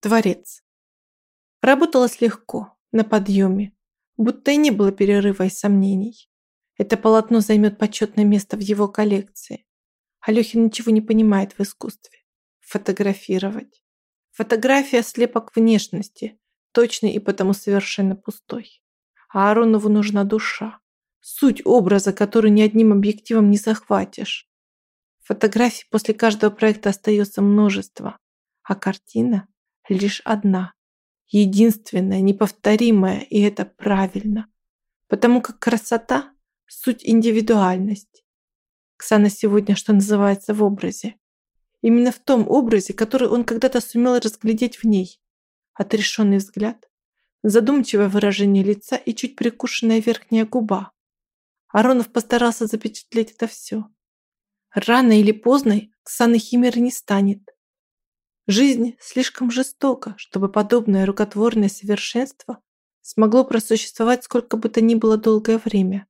Творец. Работалось легко, на подъеме, будто и не было перерыва и сомнений. Это полотно займет почетное место в его коллекции. Алёхин ничего не понимает в искусстве. Фотографировать. Фотография слепок внешности, точный и потому совершенно пустой. А Аронову нужна душа. Суть образа, который ни одним объективом не захватишь. Фотографий после каждого проекта остается множество, а картина лишь одна. Единственная, неповторимая, и это правильно. Потому как красота – суть индивидуальность. Ксана сегодня, что называется, в образе. Именно в том образе, который он когда-то сумел разглядеть в ней. Отрешенный взгляд, задумчивое выражение лица и чуть прикушенная верхняя губа. Аронов постарался запечатлеть это все. Рано или поздно Ксаны Химеры не станет. Жизнь слишком жестока, чтобы подобное рукотворное совершенство смогло просуществовать сколько бы то ни было долгое время.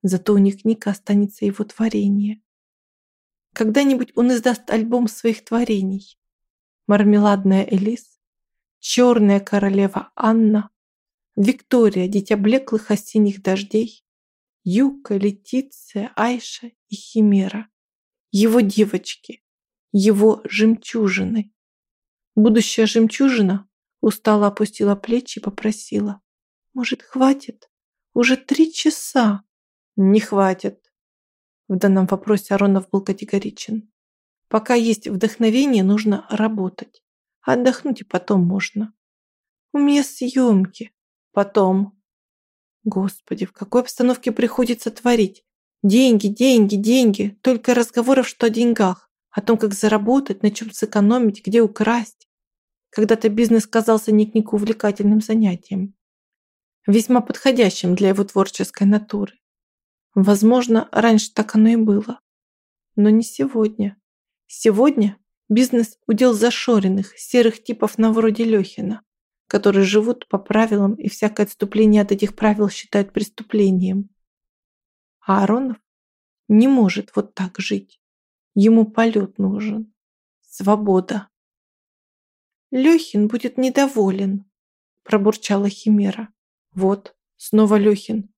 Зато у них Ника останется его творение. Когда-нибудь он издаст альбом своих творений. Мармеладная Элис, Черная королева Анна, Виктория, дитя блеклых осенних дождей, Юка, Летиция, Айша и Химера. Его девочки, его жемчужины. Будущая жемчужина устало опустила плечи и попросила. «Может, хватит? Уже три часа!» «Не хватит!» В данном вопросе Аронов был категоричен. «Пока есть вдохновение, нужно работать. Отдохнуть и потом можно. У меня съемки. Потом. Господи, в какой обстановке приходится творить? Деньги, деньги, деньги. Только разговоров, что о деньгах. О том, как заработать, на чем сэкономить, где украсть. Когда-то бизнес казался Ник-Нику увлекательным занятием, весьма подходящим для его творческой натуры. Возможно, раньше так оно и было. Но не сегодня. Сегодня бизнес удел зашоренных, серых типов на вроде Лехина, которые живут по правилам и всякое отступление от этих правил считают преступлением. А Аронов не может вот так жить. Ему полет нужен. Свобода. Лёхин будет недоволен, пробурчала Химера. Вот, снова Лёхин.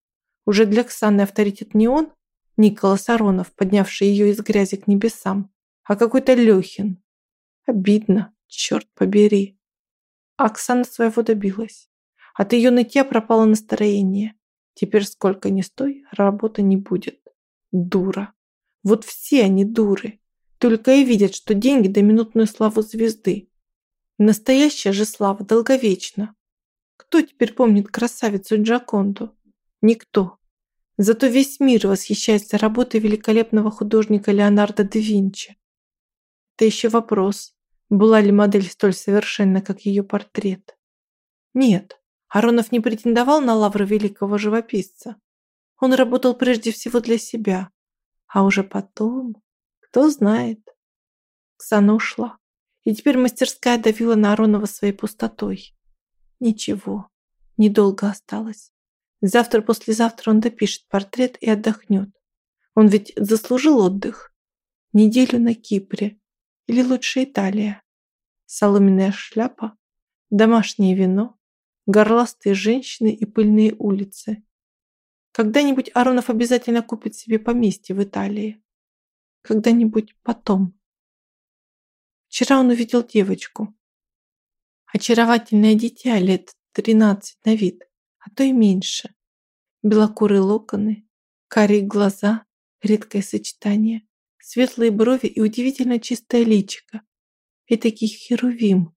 Уже для Ксаны авторитет не он, Николас Аронов, поднявший ее из грязи к небесам, а какой-то Лёхин. Обидно, черт побери. А Оксана своего добилась. От ее нытья пропало настроение. Теперь сколько ни стой, работы не будет. Дура. Вот все они дуры. Только и видят, что деньги да минутную славу звезды. Настоящая же слава долговечна. Кто теперь помнит красавицу Джаконду? Никто. Зато весь мир восхищается работой великолепного художника Леонардо да Винчи. Это еще вопрос, была ли модель столь совершенна, как ее портрет. Нет, Аронов не претендовал на лавру великого живописца. Он работал прежде всего для себя. А уже потом, кто знает. Ксана ушла и теперь мастерская давила на Аронова своей пустотой. Ничего, недолго осталось. Завтра-послезавтра он допишет портрет и отдохнет. Он ведь заслужил отдых. Неделю на Кипре. Или лучше Италия. Соломенная шляпа, домашнее вино, горластые женщины и пыльные улицы. Когда-нибудь Аронов обязательно купит себе поместье в Италии. Когда-нибудь потом. Вчера он увидел девочку. Очаровательное дитя лет 13 на вид, а то и меньше. Белокурые локоны, карие глаза, редкое сочетание, светлые брови и удивительно чистое личико. Этакий херувим.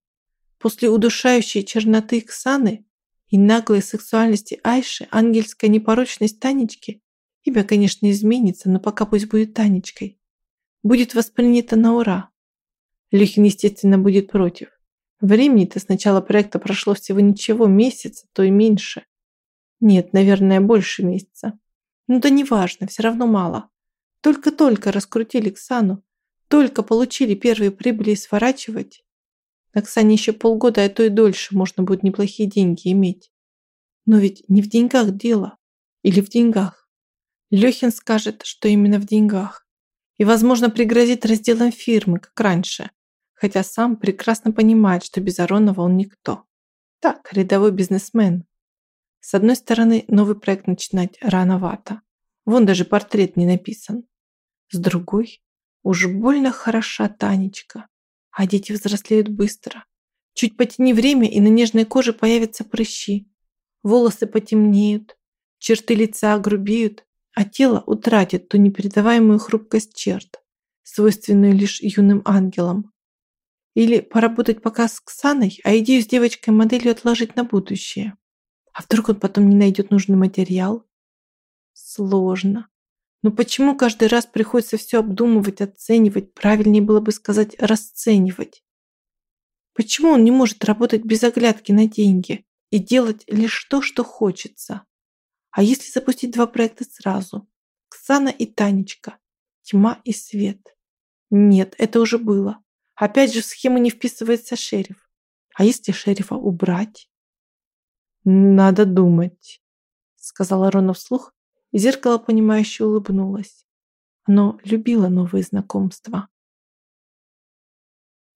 После удушающей черноты Ксаны и наглой сексуальности Айши, ангельская непорочность Танечки, имя, конечно, изменится, но пока пусть будет Танечкой, будет воспринято на ура. Люхин, естественно, будет против. Времени-то с начала проекта прошло всего ничего, месяц, то и меньше. Нет, наверное, больше месяца. Ну да неважно, все равно мало. Только-только раскрутили Ксану, только получили первые прибыли сворачивать. На Ксане еще полгода, а то и дольше можно будет неплохие деньги иметь. Но ведь не в деньгах дело. Или в деньгах. Лехин скажет, что именно в деньгах. И, возможно, пригрозит разделом фирмы, как раньше хотя сам прекрасно понимает, что без Аронова он никто. Так, рядовой бизнесмен. С одной стороны, новый проект начинать рановато. Вон даже портрет не написан. С другой, уж больно хороша Танечка. А дети взрослеют быстро. Чуть потяни время, и на нежной коже появятся прыщи. Волосы потемнеют, черты лица огрубеют, а тело утратит ту непередаваемую хрупкость черт, свойственную лишь юным ангелам. Или поработать пока с Ксаной, а идею с девочкой-моделью отложить на будущее. А вдруг он потом не найдет нужный материал? Сложно. Но почему каждый раз приходится все обдумывать, оценивать, правильнее было бы сказать расценивать? Почему он не может работать без оглядки на деньги и делать лишь то, что хочется? А если запустить два проекта сразу? Ксана и Танечка. Тьма и свет. Нет, это уже было. Опять же в схему не вписывается шериф. А если шерифа убрать? Надо думать, сказала Рона вслух, и зеркало, понимающе улыбнулось. Оно любило новые знакомства.